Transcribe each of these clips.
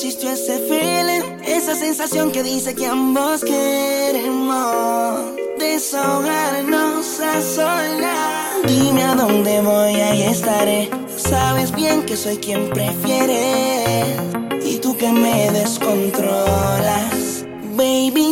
existió ese feeling, esa sensación que dice que ambos queremos desahogarnos a solas. Dime a dónde voy, ahí estaré. Sabes bien que soy quien prefiere y tú que me descontrolas. Baby,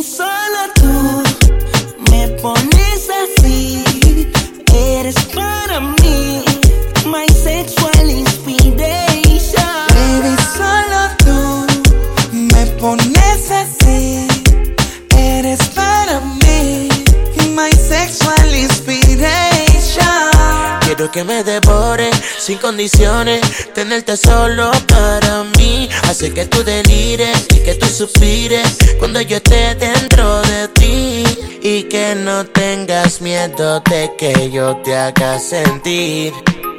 Que me devore sin condiciones, tenerte solo para mí. Hace que tú delires y que tú suspires cuando yo esté dentro de ti. Y que no tengas miedo de que yo te haga sentir.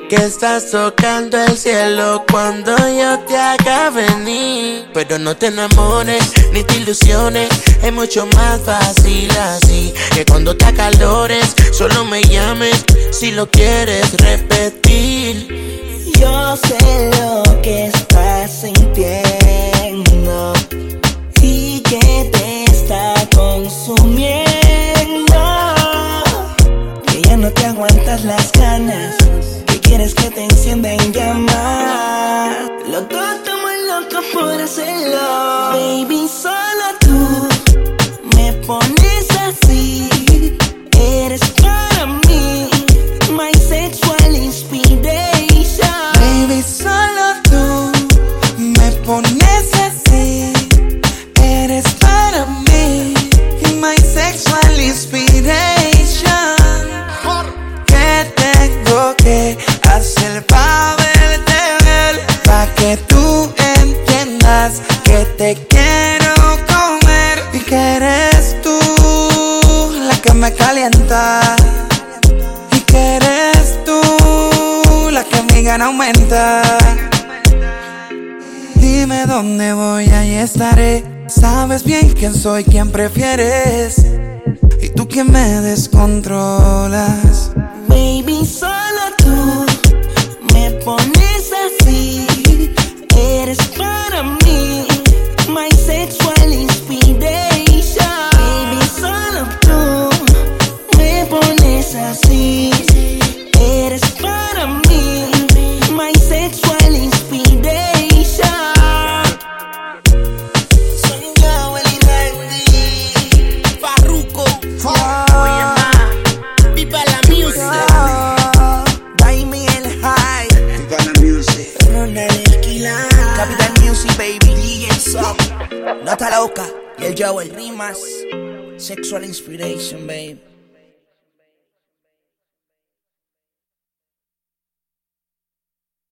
Que estás tocando el cielo cuando yo te haga venir. Pero no te enamores ni te ilusiones. Es mucho más fácil así. Que cuando te acalores, solo me llames si lo quieres repetir. Yo sé lo que estás sintiendo y que te está consumiendo. Que ya no te aguantas las ganas, que quieres que te encienda en llamas. Los dos estamos locos por hacerlo. Que te quiero comer y que eres tú la que me calienta y que eres tú la que mi gana aumenta. Dime dónde voy, ahí estaré. Sabes bien quién soy, quién prefieres. Y tú que me descontrolas. Capital Music, baby. DJ Sub. Nota loca. Y el Joel Rimas. Sexual inspiration, baby.